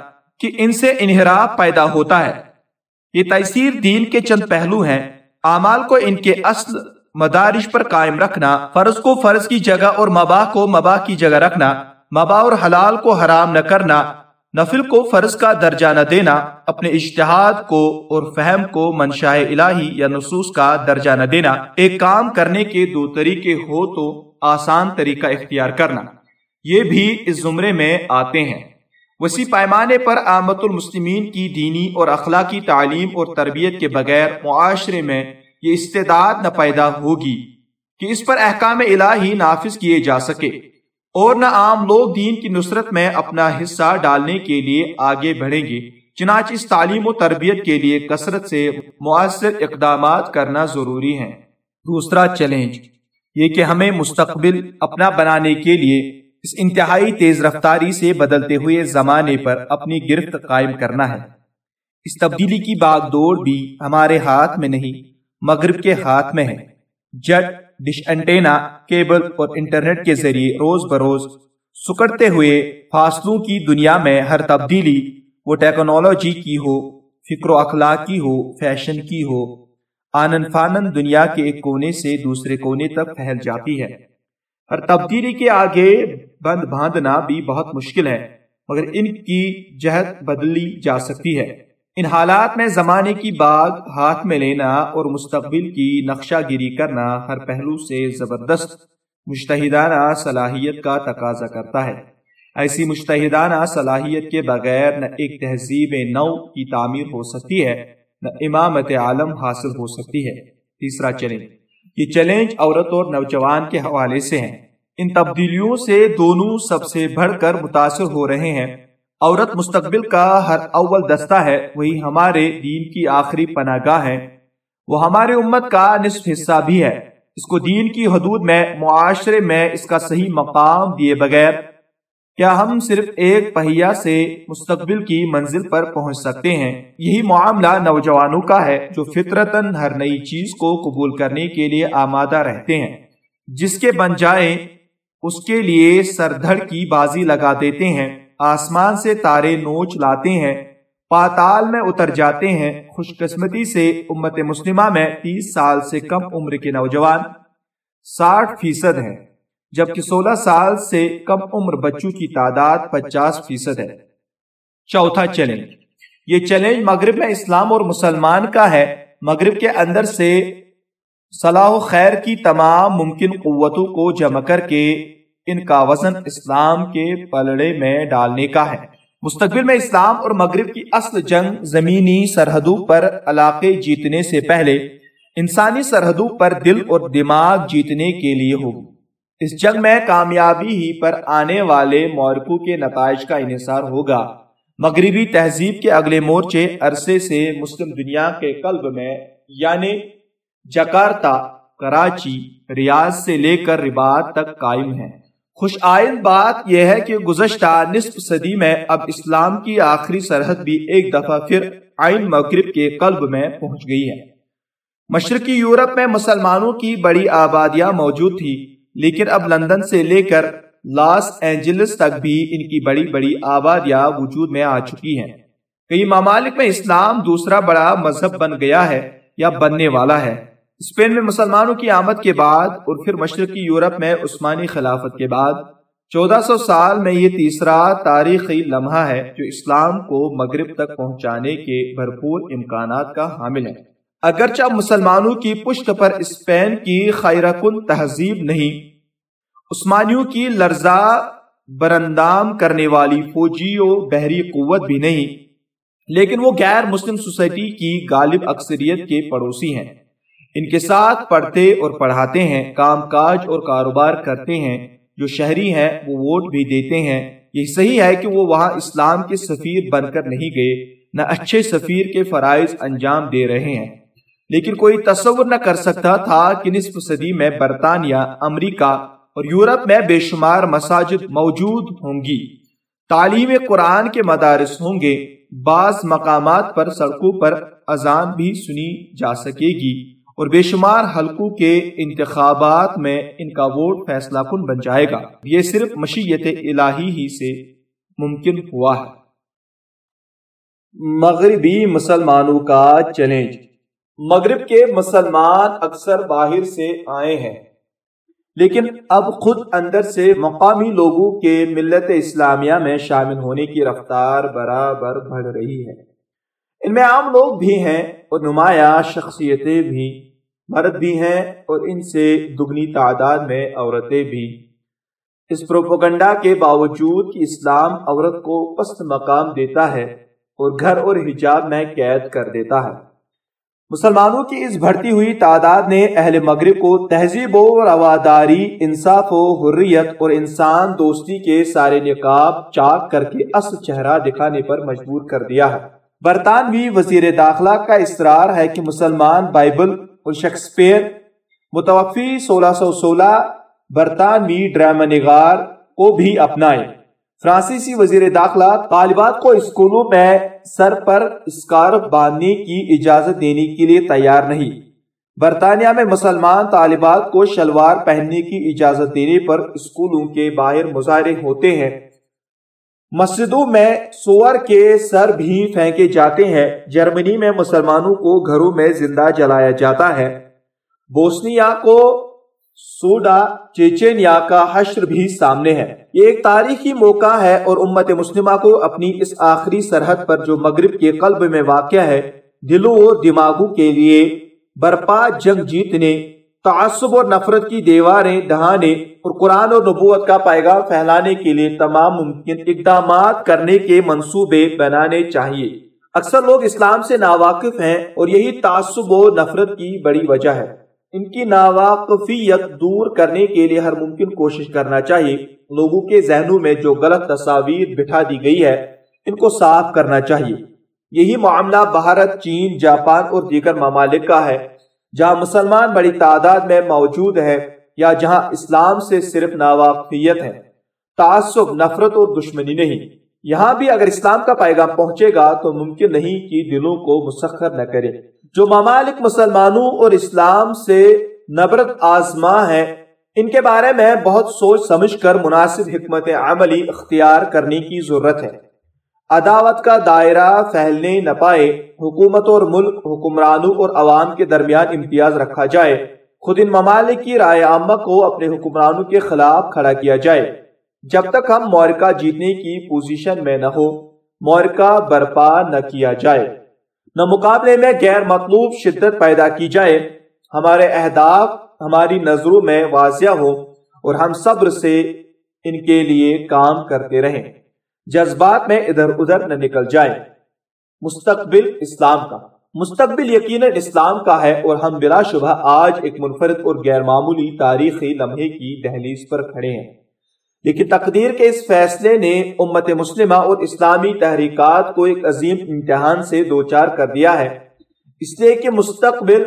[SPEAKER 2] کہ ان سے انحراف پیدا ہوتا ہے۔ یہ تیسیر دین کے چند پہلو ہیں۔ اعمال کو ان کے اصل مدارش پر قائم رکھنا، فرض کو فرض کی جگہ اور مباح کو مباح کی جگہ رکھنا، مباح اور حلال کو حرام نہ کرنا، نفل کو فرض کا درجہ نہ دینا، اپنے اشتہاد کو اور فہم کو منشاہ الہی یا نصوص کا درجہ نہ دینا۔ ایک کام کرنے کے دو طریقے ہو تو آسان طریقہ اختیار کرنا۔ یہ بھی اس زمرے میں آتے ہیں۔ وسیع پیمانے پر آمد المسلمین کی دینی اور اخلاقی تعلیم اور تربیت کے بغیر معاشرے میں یہ استعداد نہ پیدا ہوگی کہ اس پر احکام الہی نافذ کیے جا سکے اور نہ عام لوگ دین کی نصرت میں اپنا حصہ ڈالنے کے لیے آگے بڑھیں گے، چنانچہ اس تعلیم و تربیت کے لیے کثرت سے مؤثر اقدامات کرنا ضروری ہیں۔ دوسرا چیلنج یہ کہ ہمیں مستقبل اپنا بنانے کے لیے اس انتہائی تیز رفتاری سے بدلتے ہوئے زمانے پر اپنی گرفت قائم کرنا ہے۔ اس تبدیلی کی باغ دوڑ بھی ہمارے ہاتھ میں نہیں، مغرب کے ہاتھ میں ہے۔ جٹ ڈش انٹینا، کیبل اور انٹرنیٹ کے ذریعے روز بروز سکڑتے ہوئے فاصلوں کی دنیا میں ہر تبدیلی، وہ ٹیکنالوجی کی ہو، فکر و اخلاق کی ہو، فیشن کی ہو، آنن فانن دنیا کے ایک کونے سے دوسرے کونے تک پھیل جاتی ہے۔ ہر تبدیلی کے آگے بند باندھنا بھی بہت مشکل ہے، مگر ان کی جہت بدلی جا سکتی ہے۔ ان حالات میں زمانے کی باغ ہاتھ میں لینا اور مستقبل کی نقشہ گیری کرنا ہر پہلو سے زبردست مشتحدانہ صلاحیت کا تقاضا کرتا ہے۔ ایسی مشتحدانہ صلاحیت کے بغیر نہ ایک تہذیب نو کی تعمیر ہو سکتی ہے، نہ امامت عالم حاصل ہو سکتی ہے۔ تیسرا چیلنج۔ یہ چیلنج عورت اور نوجوان کے حوالے سے ہیں۔ ان تبدیلیوں سے دونوں سب سے بڑھ کر متاثر ہو رہے ہیں۔ عورت مستقبل کا ہر اول دستہ ہے، وہی ہمارے دین کی آخری پناہ گاہ ہے۔ وہ ہمارے امت کا نصف حصہ بھی ہے۔ اس کو دین کی حدود میں، معاشرے میں اس کا صحیح مقام دیے بغیر کیا ہم صرف ایک پہیا سے مستقبل کی منزل پر پہنچ سکتے ہیں؟ یہی معاملہ نوجوانوں کا ہے جو فطرتن ہر نئی چیز کو قبول کرنے کے لیے آمادہ رہتے ہیں۔ جس کے بن جائیں، اس کے لیے سردھڑ کی بازی لگا دیتے ہیں، آسمان سے تارے نوچ لاتے ہیں، پاتال میں اتر جاتے ہیں۔ خوش قسمتی سے امت مسلمہ میں تیس سال سے کم عمر کے نوجوان ساٹھ فیصد ہیں۔ جبکہ سولہ سال سے کم عمر بچوں کی تعداد پچاس فیصد ہے۔ چوتھا چیلنج۔ یہ چیلنج مغرب میں اسلام اور مسلمان کا ہے۔ مغرب کے اندر سے صلاح و خیر کی تمام ممکن قوتوں کو جمع کر کے ان کا وزن اسلام کے پلڑے میں ڈالنے کا ہے۔ مستقبل میں اسلام اور مغرب کی اصل جنگ زمینی سرحدوں پر علاقے جیتنے سے پہلے انسانی سرحدوں پر دل اور دماغ جیتنے کے لیے ہوگی۔ اس جنگ میں کامیابی ہی پر آنے والے مورکو کے نتائج کا انحصار ہوگا۔ مغربی تہذیب کے اگلے مورچے عرصے سے مسلم دنیا کے قلب میں یعنی جکارتا، کراچی، ریاض سے لے کر رباط تک قائم ہے خوش آئند بات یہ ہے کہ گزشتہ نصف صدی میں اب اسلام کی آخری سرحد بھی ایک دفعہ پھر آئین مغرب کے قلب میں پہنچ گئی ہے۔ مشرقی یورپ میں مسلمانوں کی بڑی آبادیاں موجود تھی لیکن اب لندن سے لے کر لاس اینجلس تک بھی ان کی بڑی بڑی آبادیاں وجود میں آ چکی ہیں۔ کئی ممالک میں اسلام دوسرا بڑا مذہب بن گیا ہے یا بننے والا ہے۔ اسپین میں مسلمانوں کی آمد کے بعد اور پھر مشرقی یورپ میں عثمانی خلافت کے بعد چودہ سو سال میں یہ تیسرا تاریخی لمحہ ہے جو اسلام کو مغرب تک پہنچانے کے بھرپور امکانات کا حامل ہے۔ اگرچہ مسلمانوں کی پشت پر اسپین کی خیرکن تہذیب نہیں عثمانیوں کی لرزا برندام کرنے والی فوجی و بحری قوت بھی نہیں لیکن وہ غیر مسلم سوسائٹی کی غالب اکثریت کے پڑوسی ہیں۔ ان کے ساتھ پڑھتے اور پڑھاتے ہیں کام کاج اور کاروبار کرتے ہیں۔ جو شہری ہیں وہ ووٹ بھی دیتے ہیں۔ یہ صحیح ہے کہ وہ وہاں اسلام کے سفیر بن کر نہیں گئے نہ اچھے سفیر کے فرائض انجام دے رہے ہیں۔ لیکن کوئی تصور نہ کر سکتا تھا کہ نصف صدی میں برطانیہ، امریکہ اور یورپ میں بے شمار مساجد موجود ہوں گی۔ تعلیم قرآن کے مدارس ہوں گے۔ بعض مقامات پر سڑکوں پر اذان بھی سنی جا سکے گی اور بے شمار حلقوں کے انتخابات میں ان کا ووٹ فیصلہ کن بن جائے گا۔ یہ صرف مشیت الہی ہی سے ممکن ہوا ہے۔ مغربی مسلمانوں کا چیلنج۔ مغرب کے مسلمان اکثر باہر سے آئے ہیں۔ لیکن اب خود اندر سے مقامی لوگوں کے ملت اسلامیہ میں شامل ہونے کی رفتار برابر بڑھ رہی ہے۔ ان میں عام لوگ بھی ہیں اور نمایاں شخصیتیں بھی، مرد بھی ہیں اور ان سے دگنی تعداد میں عورتیں بھی۔ اس پروپوگنڈا کے باوجود کہ اسلام عورت کو پست مقام دیتا ہے اور گھر اور حجاب میں قید کر دیتا ہے۔ مسلمانوں کی اس بڑھتی ہوئی تعداد نے اہل مغرب کو تہذیب و رواداری، انصاف و حریت اور انسان دوستی کے سارے نقاب چاک کر کے اصل چہرہ دکھانے پر مجبور کر دیا ہے۔ برطانوی وزیر داخلہ کا اصرار ہے کہ مسلمان بائبل اور شیکسپیئر متوفی سولہ سو سولہ برطانوی ڈرامہ نگار
[SPEAKER 1] کو بھی اپنائیں۔ فرانسیسی وزیر داخلہ طالبات کو اسکولوں میں سر پر اسکارف باندھنے کی اجازت دینے کے لیے تیار نہیں۔ برطانیہ میں مسلمان طالبات کو شلوار پہننے کی اجازت دینے پر اسکولوں کے باہر مظاہرے ہوتے ہیں۔ مسجدوں میں سور کے سر بھی پھینکے جاتے ہیں۔ جرمنی میں مسلمانوں کو گھروں میں زندہ جلایا جاتا ہے۔ بوسنیا کو سوڈا، چیچینیا کا حشر بھی سامنے ہے۔ یہ ایک تاریخی موقع ہے اور امت مسلمہ کو اپنی اس آخری سرحد پر جو مغرب کے قلب میں واقع ہے، دلوں اور دماغوں کے لیے برپا جنگ جیتنے، تعصب اور نفرت کی دیواریں دہانے اور قرآن اور نبوت کا پیغام پھیلانے کے لیے تمام ممکن اقدامات کرنے کے منصوبے بنانے چاہیے۔ اکثر لوگ اسلام سے ناواقف ہیں اور یہی تعصب و نفرت کی بڑی وجہ ہے۔ ان کی ناواقفیت دور کرنے کے لیے ہر ممکن کوشش کرنا چاہیے۔ لوگوں کے ذہنوں میں جو غلط تصاویر بٹھا دی گئی ہے، ان کو صاف کرنا چاہیے۔ یہی معاملہ بھارت، چین، جاپان اور دیگر ممالک کا ہے۔ جہاں مسلمان بڑی تعداد میں موجود ہے یا جہاں اسلام سے صرف ناواقفیت ہے۔ تعصب، نفرت اور دشمنی نہیں۔ یہاں بھی اگر اسلام کا پیغام پہنچے گا تو ممکن نہیں کہ دلوں کو مسخر نہ کرے۔ جو ممالک مسلمانوں اور اسلام سے نبرت آزما ہے ان کے بارے میں بہت سوچ سمجھ کر مناسب حکمت عملی اختیار کرنے کی ضرورت ہے۔ عداوت کا دائرہ پھیلنے نہ پائے، حکومت اور ملک حکمرانوں اور عوام کے درمیان امتیاز رکھا جائے۔ خود ان ممالک کی رائے عامہ کو اپنے حکمرانوں کے خلاف کھڑا کیا جائے۔ جب تک ہم مورکہ جیتنے کی پوزیشن میں نہ ہو، مورکہ برپا نہ کیا جائے۔ نہ مقابلے میں غیر مطلوب شدت پیدا کی جائے، ہمارے اہداف، ہماری نظروں میں واضح ہو اور ہم صبر سے ان کے لیے کام کرتے رہیں۔ جذبات میں ادھر ادھر نہ نکل جائے مستقبل اسلام کا۔ مستقبل یقیناً اسلام کا ہے اور ہم بلا شبہ آج ایک منفرد اور غیر معمولی تاریخی لمحے کی دہلیز پر کھڑے ہیں۔ لیکن تقدیر کے اس فیصلے نے امت مسلمہ اور اسلامی تحریکات کو ایک عظیم امتحان سے دوچار کر دیا ہے۔ اس لیے کہ مستقبل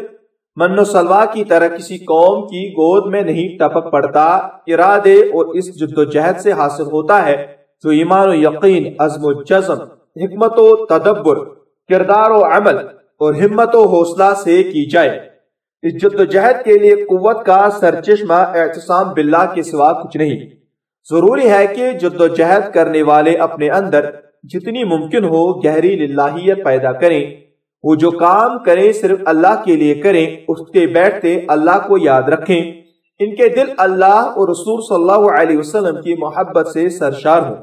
[SPEAKER 1] من و سلوا کی طرح کسی قوم کی گود میں نہیں ٹپک پڑتا، ارادے اور اس جد و جہد سے حاصل ہوتا ہے۔ جو ایمان و یقین، عزم و جزم، حکمت و تدبر، کردار و عمل اور ہمت و حوصلہ سے کی جائے۔ اس جد و جہد کے لیے قوت کا سرچشمہ اعتصام باللہ کے سوا کچھ نہیں۔ ضروری ہے کہ جد و جہد کرنے والے اپنے اندر جتنی ممکن ہو گہری للہیت پیدا کریں۔ وہ جو کام کریں صرف اللہ کے لیے کریں، اس کے بیٹھتے اللہ کو یاد رکھیں۔ ان کے دل اللہ اور رسول صلی اللہ علیہ وسلم کی محبت سے سرشار ہوں۔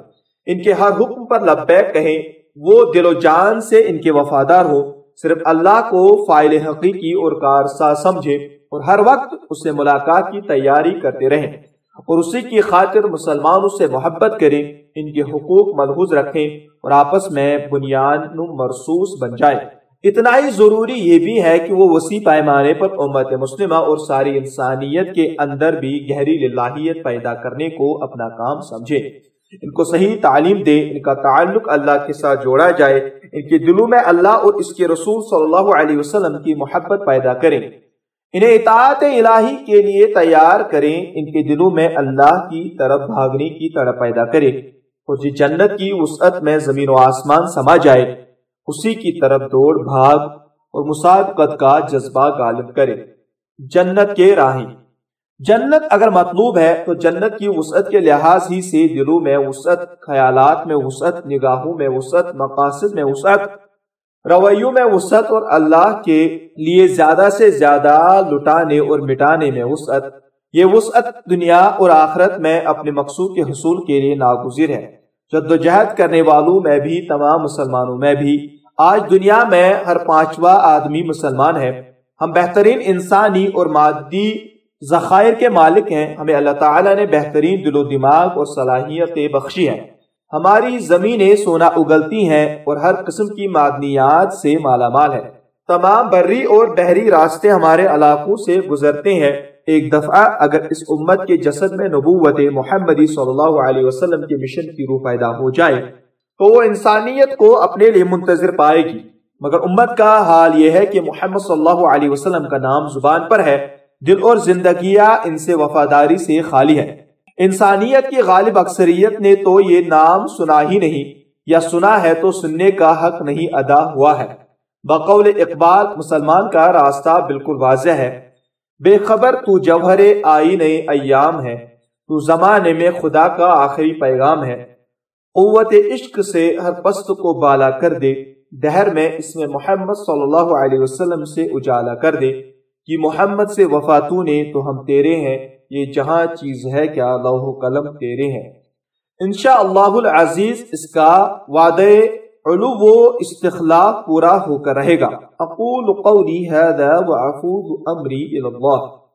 [SPEAKER 1] ان کے ہر حکم پر لبیک کہیں۔ وہ دل و جان سے ان کے وفادار ہو صرف اللہ کو فائل حقیقی اور کارسا سمجھے اور ہر وقت اس سے ملاقات کی تیاری کرتے رہیں۔ اور اسی کی خاطر مسلمانوں سے محبت کریں، ان کے حقوق ملحوظ رکھیں اور آپس میں بنیاد مرسوس بن جائے اتنا ہی ضروری یہ بھی ہے کہ وہ وسیع پیمانے پر امت مسلمہ اور ساری انسانیت کے اندر بھی گہری للہیت پیدا کرنے کو اپنا کام سمجھے ان کو صحیح تعلیم دے ان کا تعلق اللہ کے ساتھ جوڑا جائے، ان کے دلوں میں اللہ اور اس کے رسول صلی اللہ علیہ وسلم کی محبت پیدا کریں۔ انہیں اطاعت الہی کے لیے تیار کریں، ان کے دلوں میں اللہ کی طرف بھاگنے کی تڑپ پیدا کرے اور جی جنت کی وسعت میں زمین و آسمان سما جائے، اسی کی طرف دوڑ، بھاگ اور مسابقت کا جذبہ غالب کرے۔ جنت کے راہیں۔ جنت اگر مطلوب ہے، تو جنت کی وسعت کے لحاظ ہی سے دلوں میں وسعت، خیالات میں وسعت، نگاہوں میں وسعت، مقاصد میں وسعت رویوں میں وسعت اور اللہ کے لیے زیادہ سے زیادہ لٹانے اور مٹانے میں وسعت۔ یہ وسعت دنیا اور آخرت میں اپنے مقصود کے حصول کے لیے ناگزیر ہے۔ جد و جہد کرنے والوں میں بھی، تمام مسلمانوں میں بھی۔ آج دنیا میں ہر پانچواں آدمی مسلمان ہے۔ ہم بہترین انسانی اور مادی ذخائر کے مالک ہیں۔ ہمیں اللہ تعالیٰ نے بہترین دل و دماغ اور صلاحیتیں بخشی ہیں۔ ہماری زمینیں سونا اگلتی ہیں اور ہر قسم کی معدنیات سے مالا مال ہے۔ تمام بری اور بحری راستے ہمارے علاقوں سے گزرتے ہیں۔ ایک دفعہ اگر اس امت کے جسد میں نبوت محمدی صلی اللہ علیہ وسلم کے مشن کی روح پیدا ہو جائے تو وہ انسانیت کو اپنے لیے منتظر پائے گی۔ مگر امت کا حال یہ ہے کہ محمد صلی اللہ علیہ وسلم کا نام زبان پر ہے۔ دل اور زندگیاں ان سے وفاداری سے خالی ہے
[SPEAKER 2] انسانیت کی غالب اکثریت نے تو یہ نام سنا ہی نہیں، یا سنا ہے تو سننے کا حق نہیں ادا ہوا ہے۔ بقول اقبال مسلمان کا راستہ بالکل واضح ہے۔ بے خبر تو جوہر آئین ایام ہے، تو زمانے میں خدا کا آخری پیغام ہے۔ قوت عشق سے ہر پست کو بالا کر دے، دہر میں اس میں محمد صلی اللہ علیہ وسلم سے اجالا کر دے۔ کہ محمد سے وفاتو نے، تو ہم تیرے ہیں۔ یہ جہاں چیز ہے کیا لوح قلم تیرے ہیں۔ انشاءاللہ العزیز، اس کا وعدے علو و استخلاف پورا ہو کر رہے گا۔ اقول قولی هذا وعفوض امری الى اللہ